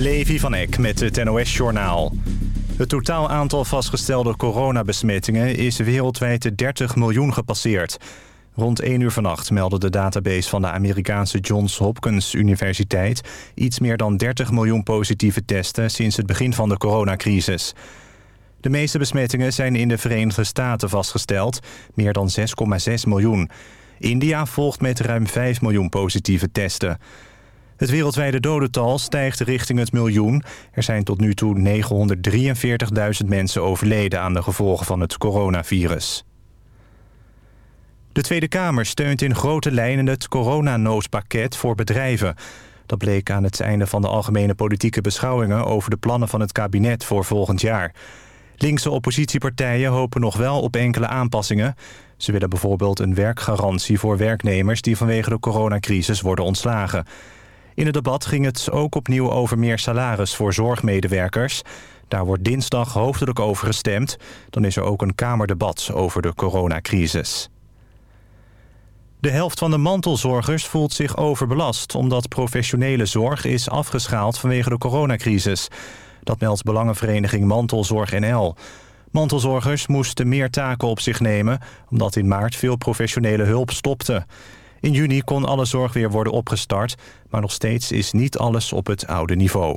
Levi van Eck met het NOS-journaal. Het totaal aantal vastgestelde coronabesmettingen is wereldwijd de 30 miljoen gepasseerd. Rond 1 uur vannacht meldde de database van de Amerikaanse Johns Hopkins Universiteit... iets meer dan 30 miljoen positieve testen sinds het begin van de coronacrisis. De meeste besmettingen zijn in de Verenigde Staten vastgesteld, meer dan 6,6 miljoen. India volgt met ruim 5 miljoen positieve testen. Het wereldwijde dodental stijgt richting het miljoen. Er zijn tot nu toe 943.000 mensen overleden aan de gevolgen van het coronavirus. De Tweede Kamer steunt in grote lijnen het coronanoodpakket voor bedrijven. Dat bleek aan het einde van de algemene politieke beschouwingen... over de plannen van het kabinet voor volgend jaar. Linkse oppositiepartijen hopen nog wel op enkele aanpassingen. Ze willen bijvoorbeeld een werkgarantie voor werknemers... die vanwege de coronacrisis worden ontslagen. In het debat ging het ook opnieuw over meer salaris voor zorgmedewerkers. Daar wordt dinsdag hoofdelijk over gestemd. Dan is er ook een kamerdebat over de coronacrisis. De helft van de mantelzorgers voelt zich overbelast... omdat professionele zorg is afgeschaald vanwege de coronacrisis. Dat meldt Belangenvereniging Mantelzorg NL. Mantelzorgers moesten meer taken op zich nemen... omdat in maart veel professionele hulp stopte. In juni kon alle zorg weer worden opgestart... maar nog steeds is niet alles op het oude niveau.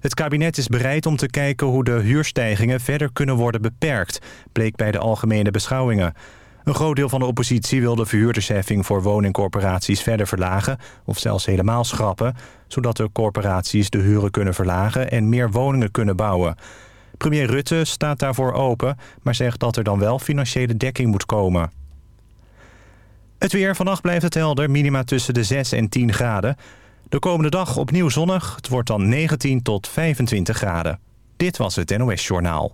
Het kabinet is bereid om te kijken hoe de huurstijgingen verder kunnen worden beperkt... bleek bij de algemene beschouwingen. Een groot deel van de oppositie wil de verhuurdersheffing voor woningcorporaties verder verlagen... of zelfs helemaal schrappen, zodat de corporaties de huren kunnen verlagen... en meer woningen kunnen bouwen. Premier Rutte staat daarvoor open, maar zegt dat er dan wel financiële dekking moet komen. Het weer. Vannacht blijft het helder. Minima tussen de 6 en 10 graden. De komende dag opnieuw zonnig. Het wordt dan 19 tot 25 graden. Dit was het NOS Journaal.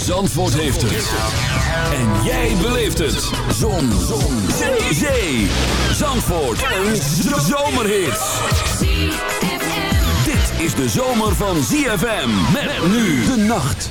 Zandvoort heeft het. En jij beleeft het. Zon. Zon. Zee. Zee. Zandvoort. Een zomerhit. Dit is de zomer van ZFM. Met nu de nacht.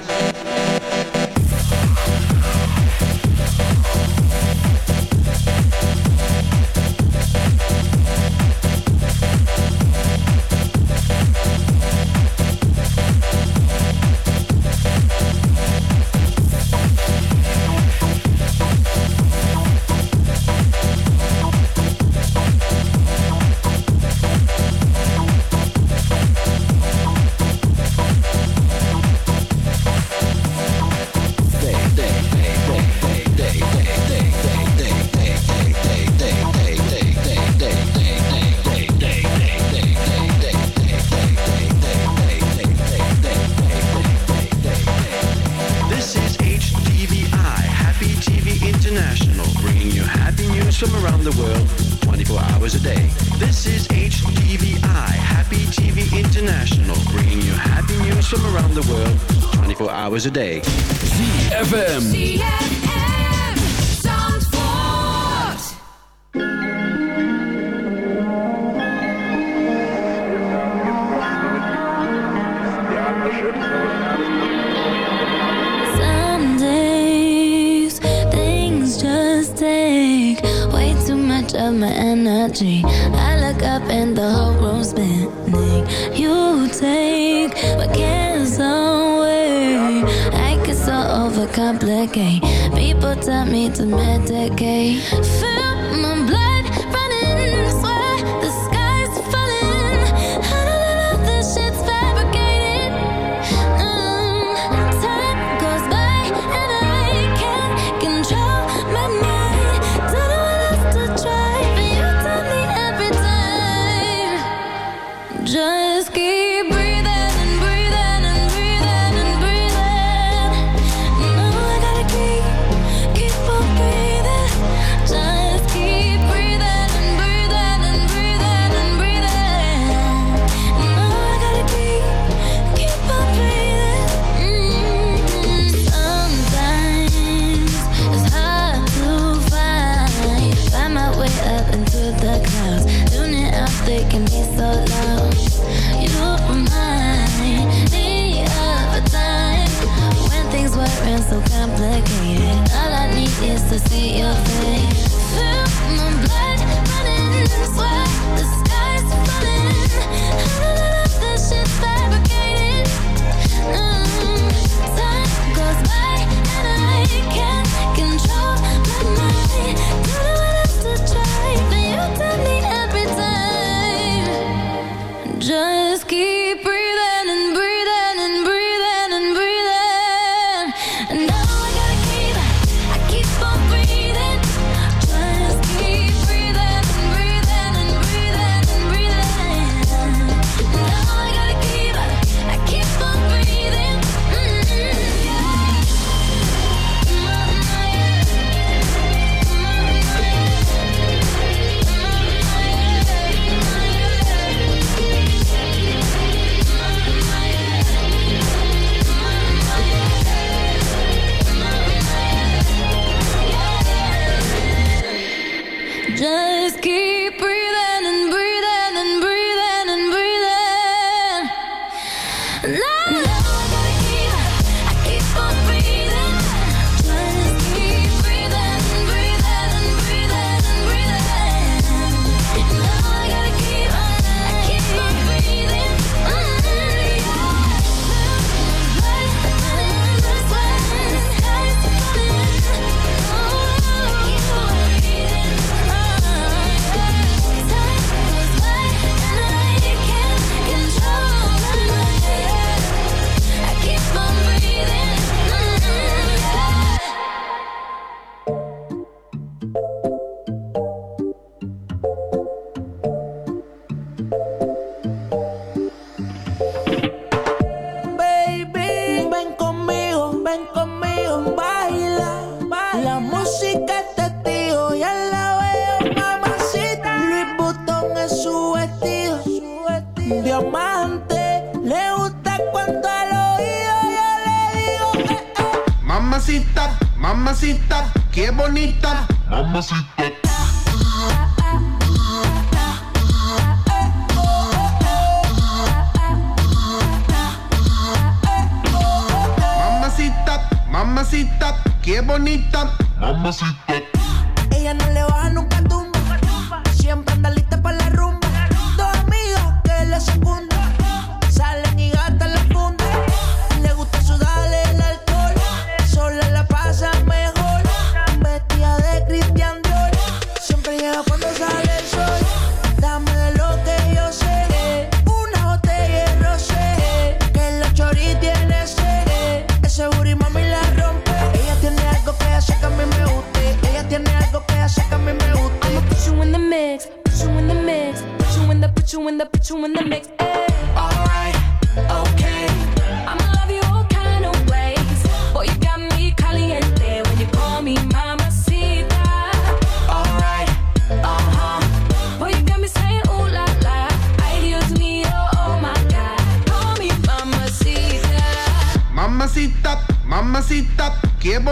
Hours a day.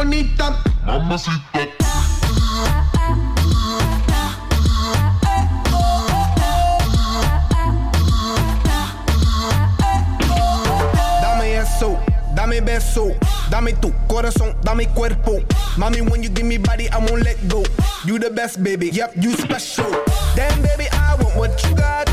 bonita. Mamacita. Dame eso, dame beso. Dame tu corazón, dame cuerpo. Mami, when you give me body, I won't let go. You the best, baby. Yep, you special. Damn, baby, I want what you got.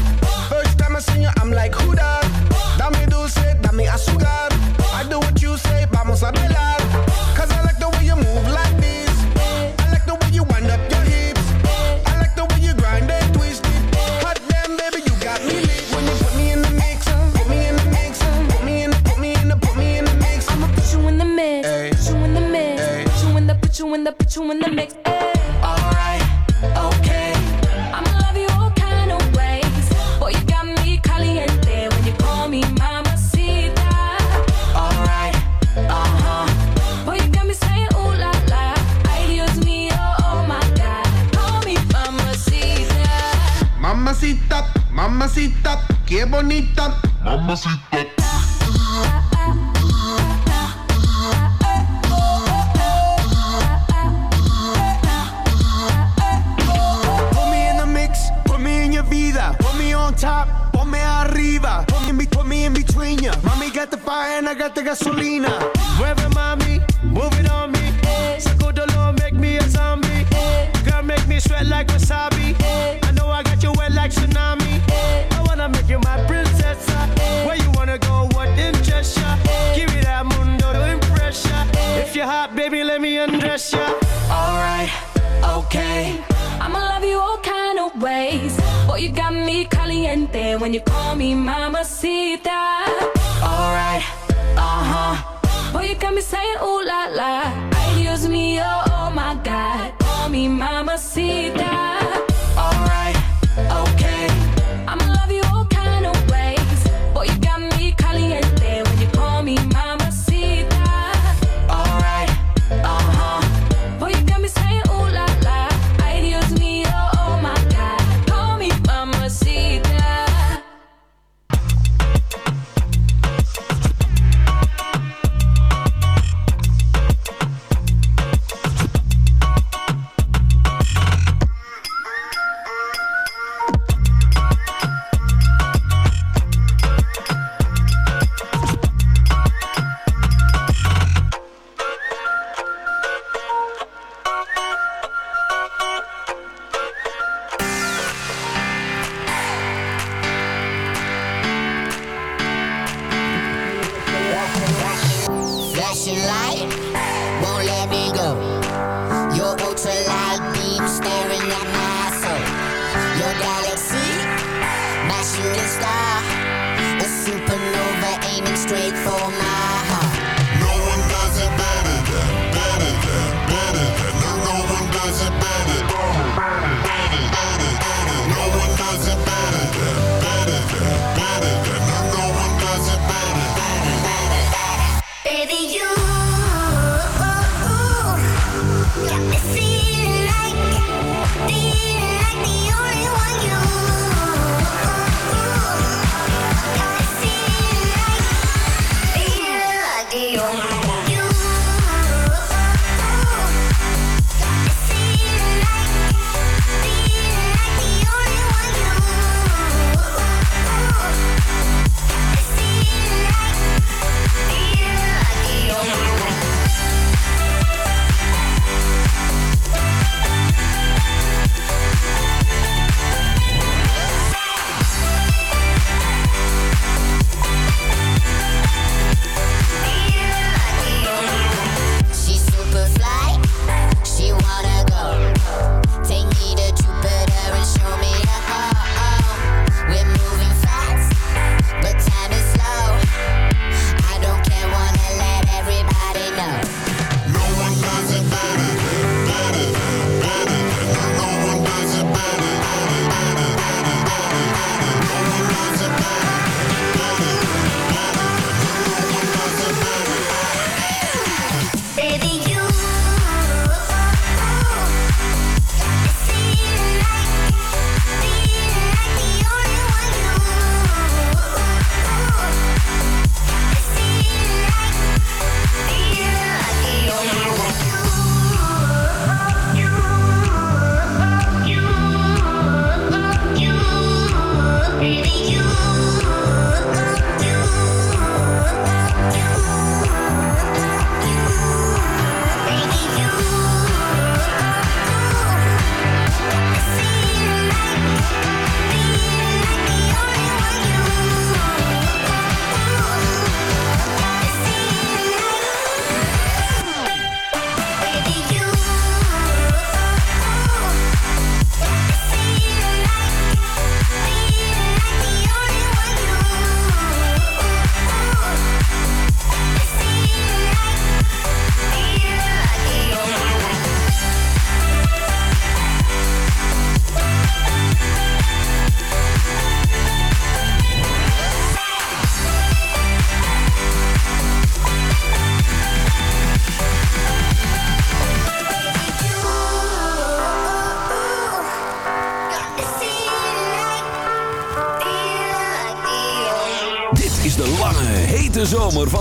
birthday when you call me mamacita. Alright, uh huh. Boy, you got me saying ooh la la. Excuse me, oh, oh my god. Call me mamacita.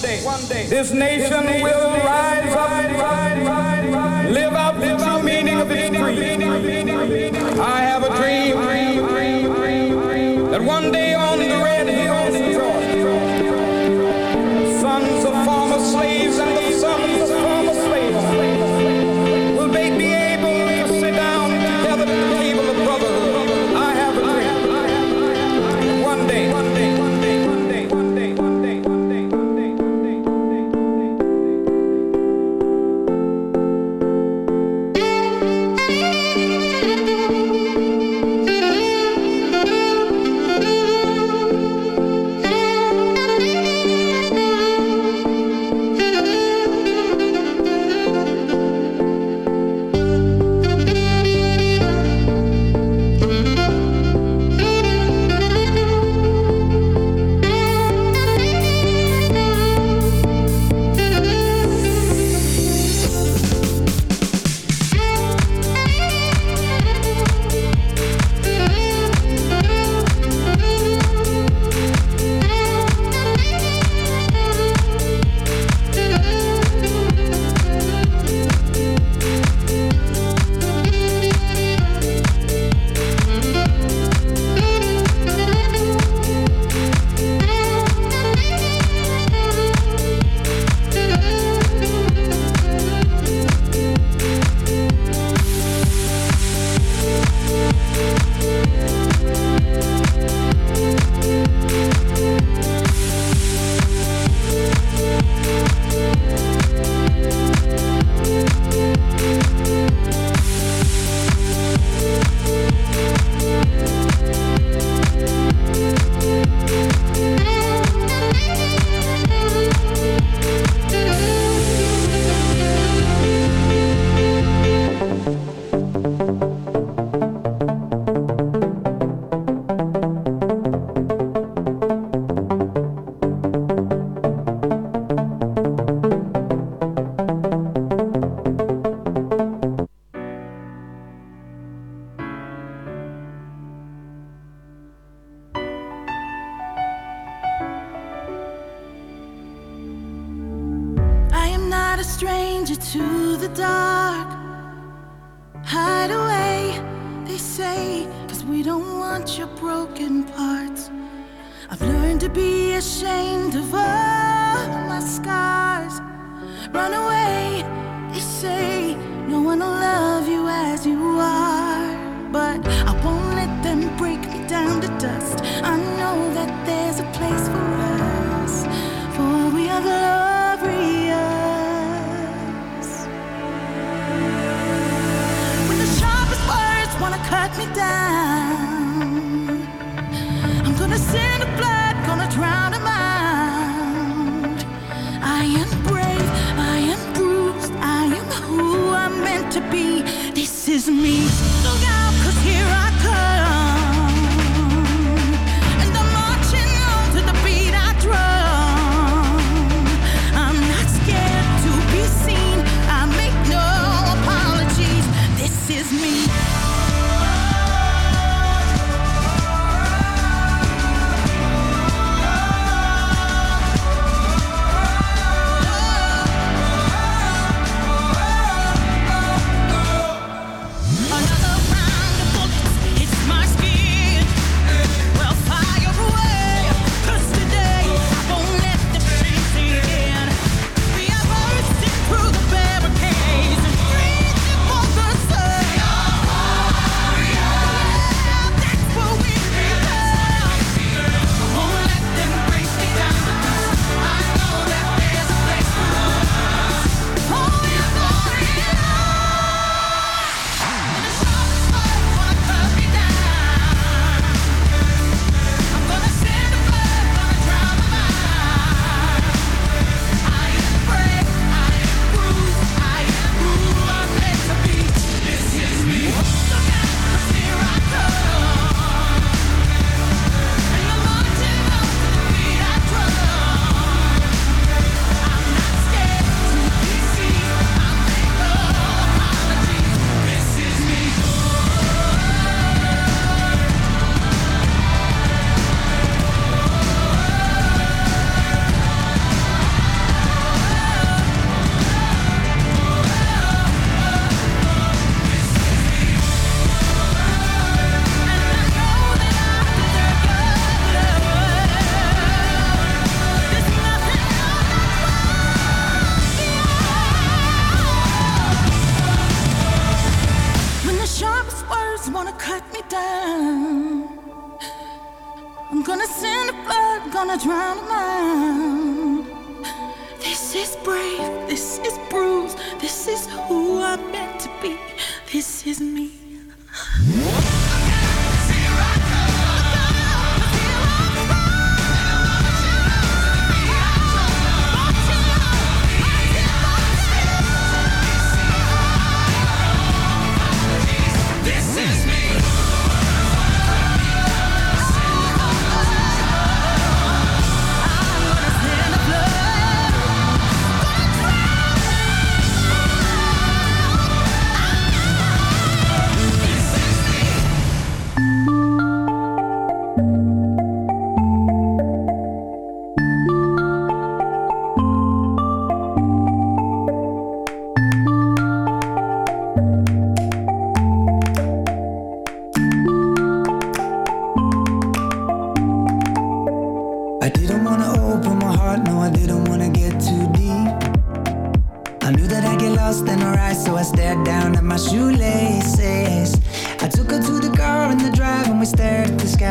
One day, this nation will rise up,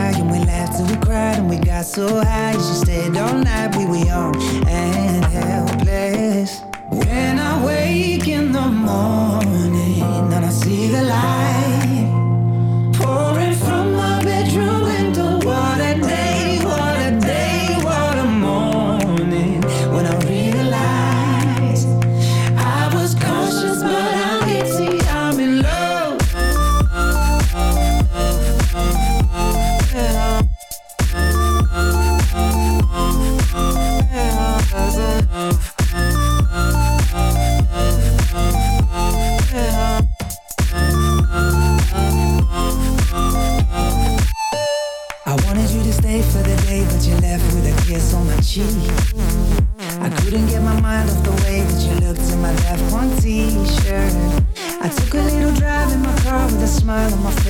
high and we laughed till we cried and we got so high. She stayed all night, we were young and helpless. When I wake in the morning and I see the light.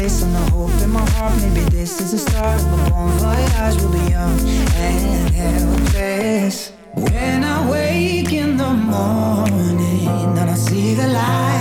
face and the hope in my heart. Maybe this is the start of a bon voyage. We'll be young and helpless. When I wake in the morning and I see the light.